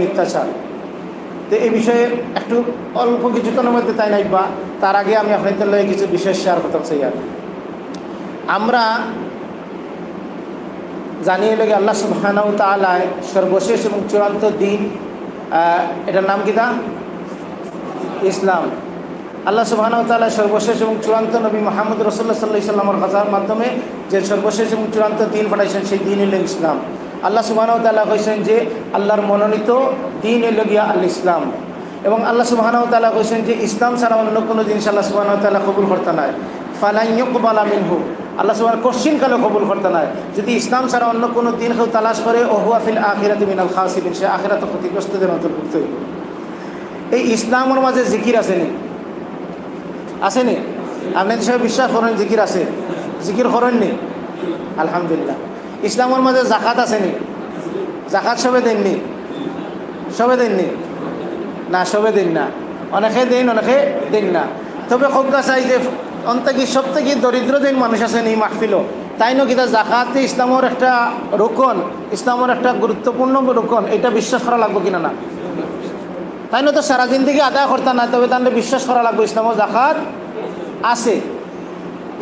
মিথ্যাচার। তো এই বিষয়ে একটু অল্প কিছুক্ষণের মধ্যে তাই নাই বা তার আগে আমি আপনাদের লয়ে কিছু বিষয় শেয়ার করতে চাই আর আমরা জানিয়ে লেগে আল্লাহ সুবহানাহু তাআলায় সর্বশেষ এবং চূড়ান্ত দিন এটার নাম কি দা ইসলাম। আল্লাহ সুবহানাহু তাআলা সর্বশেষ এবং চূড়ান্ত নবী মোহাম্মদ রসুল্লাহ সাল্লাহ ইসলামের কথার মাধ্যমে যে সর্বশেষ এবং চূড়ান্ত দিন পাঠাইছেন, সেই দিন হল ইসলাম। আল্লাহ সুবহানাহু তাআলা কইছেন যে আল্লাহর মনোনীত দিন হল গিয়া আল ইসলাম। এবং আল্লাহ সুবহানাহু তাআলা কইছেন যে ইসলাম ছাড়া অন্য কোনো জিনিস আল্লাহ সুবহানাহু তাআলা কবুল করতে নাই। ফালাইয়ুকবালা মিনহু। আল্লাহ সুবহান কোশ্চিন কালে কবুল করতে নাই। যদি ইসলাম ছাড়া অন্য কোনো দিন কেউ তালাশ করে ওহুয়া ফিল আখিরাতি মিনাল খাসিবিন সে আখিরাত ক্ষতিগ্রস্তদের অন্তর্ভুক্ত হইব এই ইসলামের মাঝে জিকির আসেনি আসেনি আপনি সবাই বিশ্বাস করেন জিকির আছে। জিকির করেননি? আলহামদুলিল্লাহ। ইসলামের মাঝে জাকাত আসেনি জাকাত সবে দেননি সবে দেননি না? সবে দিন না। অনেকে দিন অনেকে দিন না। তবে খুব চাই যে অন্তকি সব থেকে দরিদ্র দিন মানুষ আছেন এই মাহফিলও। তাই না কিতা জাকাতে ইসলামের একটা রোকন, ইসলামের একটা গুরুত্বপূর্ণ রোকন, এটা বিশ্বাস করা লাগবে কিনা না? তাই না তো সারা জিন্দগি আদায় করতে না তবে তাহলে বিশ্বাস করা লাগবে ইসলামও জাকাত আছে।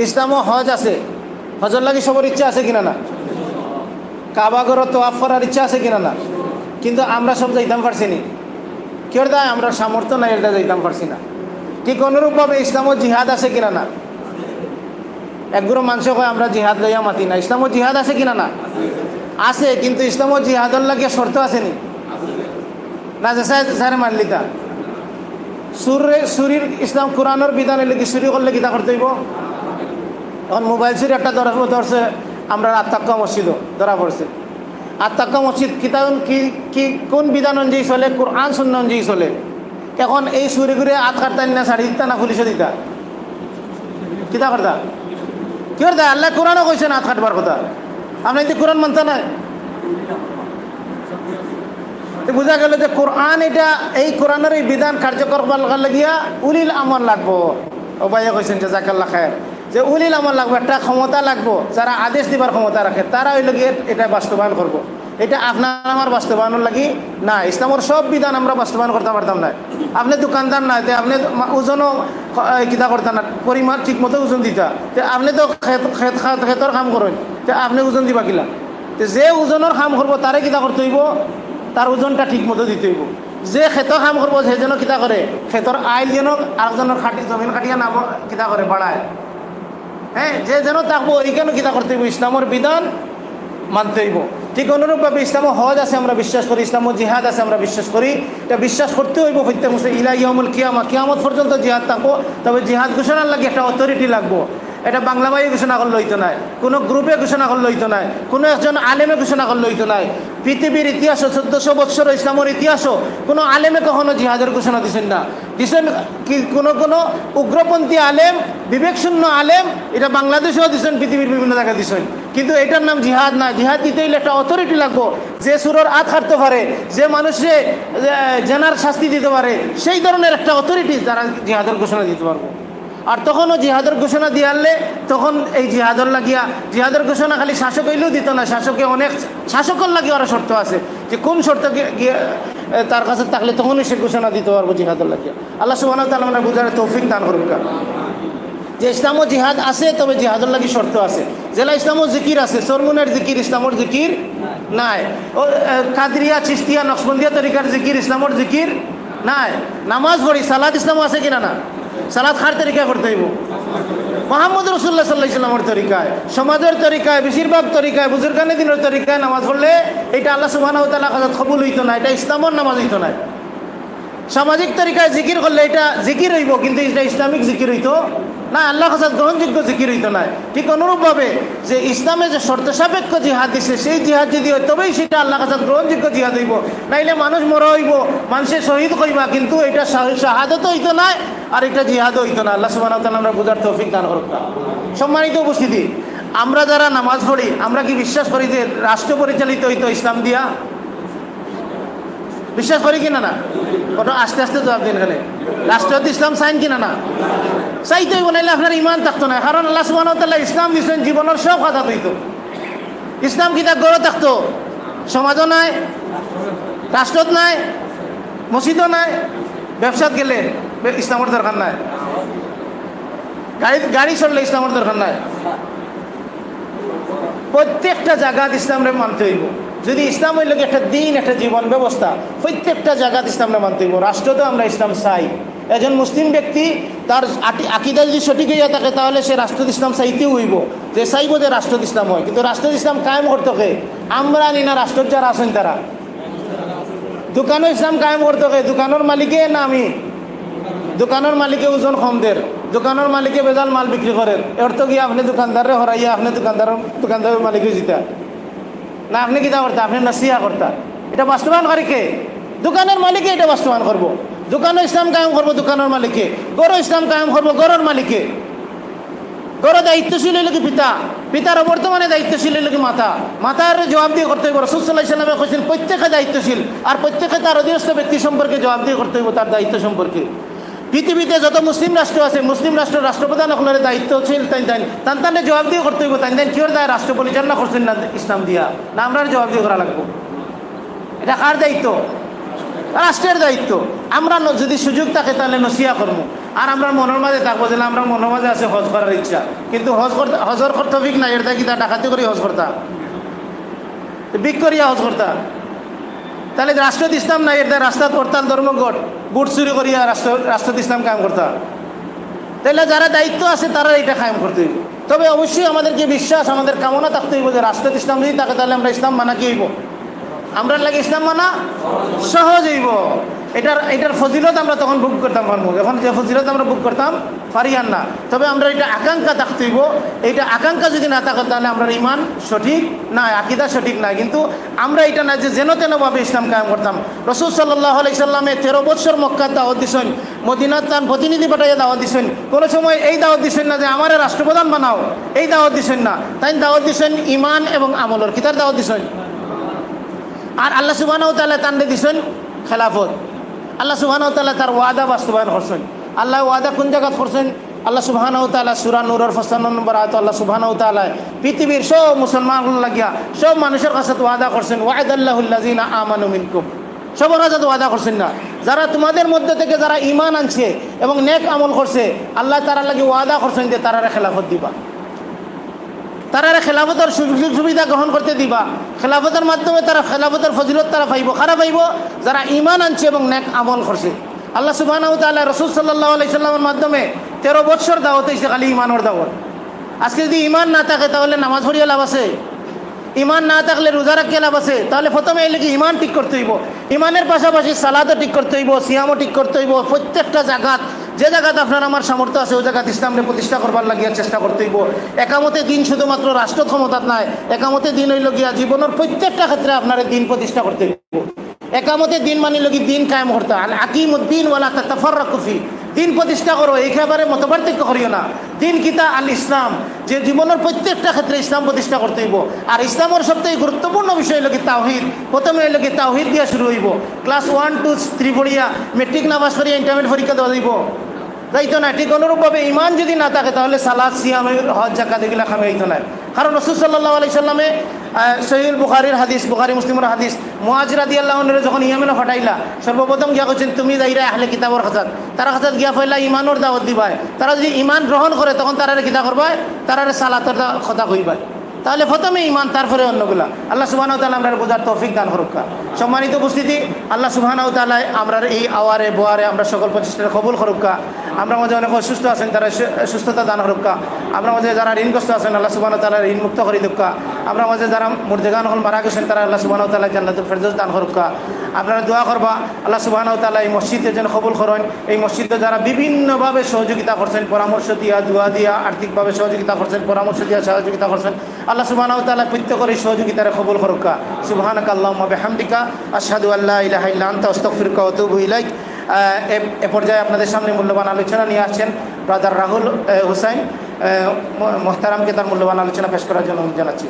ইসলামও হজ আছে। হজর লাগি সবার ইচ্ছা আছে কিনা না? কাবাগর তোয়াফ করার ইচ্ছা আছে কিনা না? কিন্তু আমরা সব যাইতাম পারছি নি। কেউ দেয় আমরা সামর্থ্য নাই, এটা যাইতাম পারছি না। ঠিক অনুরূপভাবে ইসলামও জিহাদ আছে কিনা না? একগুলো মানুষ কয়, আমরা জিহাদ লইয়া মাতি না। ইসলামও জিহাদ আছে কিনা না? আছে, কিন্তু ইসলামও জিহাদর লাগে শর্ত আসেনি না? যে স্যার মানলি তা সুরে, সুরির ইসলাম কোরআনের বিধান এলে কি চুরি করলে কিতা করতে হইব? এখন মোবাইল চুরি একটা ধরছে আমরা আত্মাক্কা মসজিদও ধরা পড়ছে। আত্মাক্কা মসজিদ কিতা কি কি, কোন বিধান অনুযায়ী চলে? কোরআন শূন্য অনুযায়ী চলে? এখন এই চুরি করে আত কাটতা না, শাড়ি দিতা না পুলিশে দিতা? কিতা করতা? কি করতা? আল্লাহ কোরআনও কইছে না আত কাটবার কথা। আপনি যদি কোরআন মানতে তো বোঝা গেল যে কোরআন এটা, এই কোরআনের এই বিধান কার্যকর করার লাগিয়া উলিল আমল লাগবো। ও ভাইয়া কইছেন যে জাকাল্লা খায়ের। যে উলিল আমল লাগবো, একটা ক্ষমতা লাগবো, যারা আদেশ দিবার ক্ষমতা রাখে, তারা ওই লগে এটা বাস্তবায়ন করব। এটা আপনার আমার বাস্তবায়নের লাগি না ইসলামের সব বিধান আমরা বাস্তবায়ন করতে পারতাম না। আপনি দোকানদার না, তে আপনি ওজনও কিতা করতেন না, পরিমাণ ঠিক মতো ওজন দিতা। তে আপনি তো খেত খেত খেতর কাম করেন, তে আপনি ওজন দিবা কিলা? তে যে ওজনের কাম করব তারে কিতা করতে হইব? তার ওজনটা ঠিক মতো দিতে হইব। যে খেত কাম করব সে যেন কিতা করে খেতর আইল যেন আরেকজনের খাটি, জমিন কাটিয়া নাম কিতা করে বাড়ায়। হ্যাঁ যে যেন থাকব এইখানে কিতা করতে হইব, ইসলামের বিধান মানতে হইব। ঠিক অনুরূপভাবে ইসলামও হজ আছে, আমরা বিশ্বাস করি ইসলামও জিহাদ আছে, আমরা বিশ্বাস করি। এটা বিশ্বাস করতে হইব প্রত্যেক মুসলিম, ইলা ইয়মুল কিয়ামা কিয়ামত পর্যন্ত জিহাদ থাকব। তবে জিহাদ ঘোষণার লাগে একটা অথরিটি লাগবো। এটা বাংলা ভাই ঘোষণা করলে হইতো নাই, কোনো গ্রুপে ঘোষণা করলে হইতো নাই, কোনো একজন আলেমে ঘোষণা করলে হইতো নাই। পৃথিবীর ইতিহাসও চোদ্দশো বৎসর ইসলামের ইতিহাসও কোনো আলেমে কখনো জিহাদের ঘোষণা দিচ্ছেন না। দিচ্ছেন কি কোনো কোনো উগ্রপন্থী আলেম, বিবেকশূন্য আলেম, এটা বাংলাদেশেও দিচ্ছেন পৃথিবীর বিভিন্ন জায়গায় দিচ্ছেন কিন্তু এটার নাম জিহাদ না। জিহাদ দিতে হইলে একটা অথরিটি লাগবো। যে সুরর আত হারতে পারে, যে মানুষে জেনার শাস্তি দিতে পারে, সেই ধরনের একটা অথরিটি যারা জিহাদের ঘোষণা দিতে পারব। আর তখনও জিহাদের ঘোষণা দিয়ে আনলে তখন এই জিহাদর লাগিয়া, জিহাদের ঘোষণা খালি শাসক হইলেও দিত না, শাসকে অনেক, শাসকের লাগিয়ে আরও শর্ত আছে, যে কোন শর্ত গিয়ে তার কাছে থাকলে তখনই সে ঘোষণা দিতে পারব জিহাদের লাগিয়া আল্লাহ সুবাহ তালা বুঝার তৌফিক দান করুক। যে ইসলামও জিহাদ আছে, তবে জিহাদের লাগি শর্ত আছে। জেলা ইসলামও জিকির আছে, সরমুনের জিকির, ইসলামর জিকির নাই। ও কাদরিয়া চিস্তিয়া নকশবন্দিয়া তরিকার জিকির, ইসলামর জিকির নাই। নামাজ পড়ি সালাদ ইসলামও আছে কিনা না? সালাদ খার তরিকা করতে হইব। মোহাম্মদ রসুল্লাহ সাল্লাহ ইসলামের তরিকায়, সমাজের তরিকায়, বেশিরভাগ তরিকায়, বুজুর্গানের দিনের তরিকায় নামাজ পড়লে এটা আল্লাহ সুবাহ তালা কবুল হইতো না, এটা ইসলামর নামাজ হইতো না। সামাজিক তরিকায় জিকির করলে এটা জিকির হইব, কিন্তু এটা ইসলামিক জিকির হইতো। না, আল্লাহ কাছে গ্রহণযোগ্য জিকির হইতো না। ঠিক অনুরূপভাবে যে ইসলামে যে শর্ত সাপেক্ষ জিহাদ দিছে, সেই জিহাদ যদি হয়, তবেই সেটা আল্লাহ কাছে গ্রহণযোগ্য জিহাদ হইব। নাইলে মানুষ মরা হইব মানুষের শহীদ করিবা কিন্তু এটা শাহাদত হইতো না, আর এটা জিহাদ হইতো না। আল্লাহ সুবাহ আমরা বোঝার তৌফিক দান করুক। সম্মানিত উপস্থিতি, আমরা যারা নামাজ পড়ি, আমরা কি বিশ্বাস করি যে রাষ্ট্র পরিচালিত হইতো ইসলাম দিয়া? বিশ্বাস করি কিনা না? কত আস্তে আস্তে জবাব দিন এখানে। রাষ্ট্রীয় ইসলাম চাইন কিনা না? চাইতেই বনাইলে আপনার ইমান থাকতো না। কারণ আল্লাহ সুবাহ ইসলাম দিচ্ছেন জীবনের সব কথা হইত। ইসলাম কিতা গড়ে থাকতো? সমাজও নাই রাষ্ট্রত নাই, মসজিদও নাই, ব্যবসাত গেলে ইসলামের দরকার নাই। গাড়ি গাড়ি চললে ইসলামের দরকার নাই। প্রত্যেকটা জায়গাত ইসলামরে মানতে হইব। যদি ইসলাম হইল একটা দিন, একটা জীবন ব্যবস্থা, প্রত্যেকটা জায়গাত ইসলামরে মানতে হইব। রাষ্ট্রতেও আমরা ইসলাম চাই। একজন মুসলিম ব্যক্তি তার আকিদা যদি সঠিক হইয়া থাকে তাহলে সে রাষ্ট্র ইসলাম চাইতেও হইব। যে চাইব যে রাষ্ট্র ইসলাম হয়। কিন্তু রাষ্ট্র ইসলাম কায়েম করতে আমরা আনি না রাষ্ট্র যারা আছেন তারা। দোকানও ইসলাম কায়েম করতে দোকানের মালিকে না আমি? দোকানের মালিকে ওজন কমদের দোকানের মালিকে বেজাল মাল বিক্রি করেন। এর তো গিয়ে আপনি দোকানদারে হরাইয়া আপনি দোকানদার দোকানদারের মালিকে জিতা? না, আপনি কিতা করতা? আপনি নাসিয়া করতা? এটা বাস্তবায়ন করে কে? দোকানের মালিকে এটা বাস্তবায়ন করব। দোকানও ইসলাম কায়েম করব দোকানের মালিকে। গরো ইসলাম কায়েম করব গরর মালিকে। গড় দায়িত্বশীল হইল কি পিতা? পিতার বর্তমানে দায়িত্বশীল হইল কি মাতা? মাতার জবাব দিয়ে করতে হইব। রসুল্লাহ ইসলামে কৈছেন প্রত্যেকে দায়িত্বশীল, আর প্রত্যেকে তার অধীনস্থ ব্যক্তি সম্পর্কে জবাব দিয়ে করতে হইব তার দায়িত্ব সম্পর্কে। পৃথিবীতে যত মুসলিম রাষ্ট্র আছে, মুসলিম রাষ্ট্র রাষ্ট্রপ্রধান সকলের দায়িত্বশীল তাই তাই তান তানে জবাব দিয়ে করতে হইব তাই তাই কিওর দায়? রাষ্ট্র পরিচালনা করছেন না ইসলাম দিয়া। না আমরা জবাব দিয়ে করা লাগবো। এটা কার দায়িত্ব? রাষ্ট্রের দায়িত্ব। আমরা যদি সুযোগ থাকে তাহলে নসিয়া করব আর আমরা মনের মাঝে থাকব যে আমরা মনের মাঝে আছে হজ করার ইচ্ছা। কিন্তু হজ করতে হজর কর্তব্যিক নাই, এটা কি তা ডাকাতি করে হজ করতা? বিক করিয়া হজ করতা। তাহলে রাষ্ট্র ইসলাম নাই, এটা রাস্তা হরতাল ধর্মঘট বুট চুরি করিয়া রাষ্ট্র রাষ্ট্র ইসলাম কায়েম করতা। তাহলে যারা দায়িত্ব আছে তারা এটা কায়েম করতে। তবে অবশ্যই আমাদেরকে বিশ্বাস, আমাদের কামনা থাকতে হইব যে রাষ্ট্র ইসলাম যদি থাকে তাহলে আমরা ইসলাম মানা কি হইব? আমরা লাগে ইসলাম মানা সহজ হইব। এটার এটার ফজিলত আমরা তখন বুক করতাম পারব এখন যে ফজিলত আমরা বুক করতাম পারি আর না। তবে আমরা এটা আকাঙ্ক্ষা থাকতে হইব। এইটা আকাঙ্ক্ষা যদি না থাকে, তাহলে আমরা ইমান সঠিক না, আকিদা সঠিক না। কিন্তু আমরা এটা না যে যেন তেনভাবে ইসলাম কায়েম করতাম। রসুল সাল্লাহ আলাইসাল্লামে তেরো বছর মক্কার দাওয়াত দিছেন, মদিনার তার প্রতিনিধি পাঠাইয়া দাওয়াত দিছেন। কোনো সময় এই দাওয়াত দিছেন না যে, আমার রাষ্ট্রপ্রধান বানাও। এই দাওয়াত দিছেন না। তাই দাওয়াত দিছেন ইমান এবং আমলর কিতার দাওয়াত দিছেন। আর আল্লাহ সুবাহ তাল্লাহ তান্ডে দিছেন খেলাফত। আল্লাহ সুবাহ তাল্লাহ তার ওয়াদা বাস্তবায়ন করছেন। আল্লাহ ওয়াদা কোন জায়গা করছেন? আল্লাহ সুবাহান তালা সুরা নুরর ফসান নম্বর আয়ত আল্লাহ সুবাহান তালা পৃথিবীর সব মুসলমান লাগিয়া সব মানুষের কাছে ওয়াদা করছেন ওয়াদ আল্লাহুল্লাজিনা আমানু মিনকুম। সবার কাছে ওয়াদা করছেন না। যারা তোমাদের মধ্যে থেকে যারা ইমান আনছে এবং নেক আমল করছে, আল্লাহ তারা লাগে ওয়াদা করছেন যে তারা খেলাফত দিবা। তারা খেলাফতের সুযোগ সুবিধা গ্রহণ করতে দিবা। খেলাফতের মাধ্যমে তারা খেলাফতের ফজিলত তারা পাইব, খারাপ পাইব, যারা ইমান আনছে এবং নেক আমল করছে। আল্লাহ সুবাহ তাল্লাহ রসুল সাল্লাহ আলাইসাল্লামের মাধ্যমে তেরো বছর দাওয়াত হয়েছে খালি ইমানের দাওয়াত। আজকে যদি ইমান না থাকে তাহলে নামাজ পড়িয়া লাভ আছে। ইমান না থাকলে রোজা রাখতে লাভ আছে। তাহলে প্রথমে এলে কি ইমান ঠিক করতে হইব। ইমানের পাশাপাশি সালাদও ঠিক করতে হইব, সিয়ামও ঠিক করতে হইব। প্রত্যেকটা জায়গাত যে জায়গাতে আপনার আমার সামর্থ্য আছে, ওই জায়গাতে ইসলামকে প্রতিষ্ঠা করবার লাগিয়া চেষ্টা করতে হইব। একামতে দিন শুধুমাত্র রাষ্ট্র ক্ষমতাত নাই, একামতে দিন হইল গিয়া জীবনের প্রত্যেকটা ক্ষেত্রে আপনার দিন প্রতিষ্ঠা করতে হইব। একামতে দিন মানি লগি দিন কায়েম করতে। আল আকিম উদ্দিন ওয়ালা তাফার রাকুফি দিন প্রতিষ্ঠা করো এইখাবারে মতপার্থক্য করিও না। দিন কিতা আল ইসলাম, যে জীবনের প্রত্যেকটা ক্ষেত্রে ইসলাম প্রতিষ্ঠা করতে হইব। আর ইসলামের সবথেকে গুরুত্বপূর্ণ বিষয় হলো কি তাওহিদ। প্রথমে হইল কি তাওহিদ দিয়া শুরু হইব। ক্লাস ওয়ান টু থ্রি পড়িয়া মেট্রিক নামাজ পড়িয়া ইন্টারমিডিয়েট পরীক্ষা দেওয়া দিব যাইতো না, ঠিক অনুরূপভাবে ইমান যদি না থাকে, তাহলে সালাদ, সিয়াম হজ জাকাত এগুলা খামে হইতো না। কারণ রসুল সাল্লাহ আলি সাল্লামে সহিউল বুখারির হাদিস, বুখারি মুসলিমের হাদিস মুআজিরা দি আল্লাহনের যখন ইয়ামেনে ফাটাইলা, সর্বপ্রথম গিয়া করছেন তুমি যাইরা আহলে কিতাবর খাজাত। তারা খাজাত গিয়া ফেলা ইমানোর দাওয়াত দিবাই তারা যদি ইমান গ্রহণ করে, তখন তারা কিতা করবাই তারা সালাতের কথা কইবাই তাহলে প্রথমে ইমান তারপরে অন্যগুলা। আল্লাহ সুবাহ তালা আমরা বোঝার তৌফিক দান হরক্কা সম্মানিত উপস্থিতি, আল্লাহ সুবাহ তালায় আমরা এই আওয়ারে, বোয়ারে আমরা সকল প্রচেষ্টার কবুল হরক্কা আমরা মাঝে অনেক অসুস্থ আছেন, তারা সুস্থতা দান হরক্কা আমরা মাঝে যারা ঋণগ্রস্ত আছেন, আল্লাহ সুবাহ তালা ঋণ মুক্ত করে দুঃখা আমরা মাঝে যারা মুর্দেগান হল মারা গেছেন, তারা আল্লাহ সুবাহ তালা জান্নাতুল ফেরদৌস দান হরক্কা আপনারা দোয়া করবা, আল্লাহ সুবাহ তালা এই মসজিদের যেন কবুল করেন। এই মসজিদে যারা বিভিন্নভাবে সহযোগিতা করছেন, পরামর্শ দিয়া, দোয়া দিয়া, আর্থিকভাবে সহযোগিতা করছেন, পরামর্শ দিয়া সহযোগিতা করছেন, আল্লাহ সুবাহ তালা প্রত্যেকের সহযোগিতার কবুল করুকা সুবাহানক আল্লাহ হামদিকা আশহাদু আল্লাহ ইলাহা ইল্লা আনতা, আস্তাগফিরুকা ওয়া ইলাইক। এ পর্যায়ে আপনাদের সামনে মূল্যবান আলোচনা নিয়ে আসছেন ব্রাদার রাহুল হুসাইন মোহতারামকে তার মূল্যবান আলোচনা পেশ করার জন্য জানাচ্ছি।